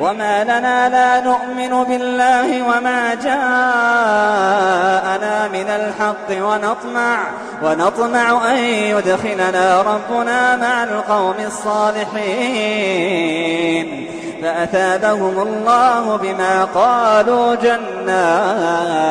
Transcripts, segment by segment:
وما لنا لا نؤمن بالله وما جاءنا من الحق ونطمع ونطمع أن يدخلنا ربنا مع القوم الصالحين فأثابهم الله بما قالوا جنات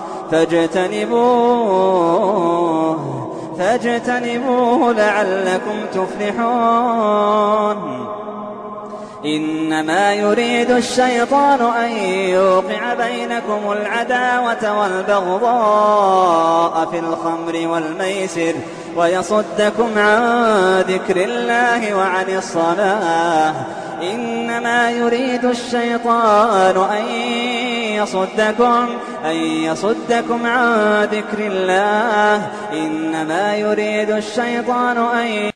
فاجتنبوه فاجتنبوه لعلكم تفلحون. إنما يريد الشيطان أن يوقع بينكم العداوة والبغضاء في الخمر والميسر ويصدكم عن ذكر الله وعن الصلاة. إنما يريد الشيطان أن يصدكم أن يصدكم عن ذكر الله. إنما يريد الشيطان أن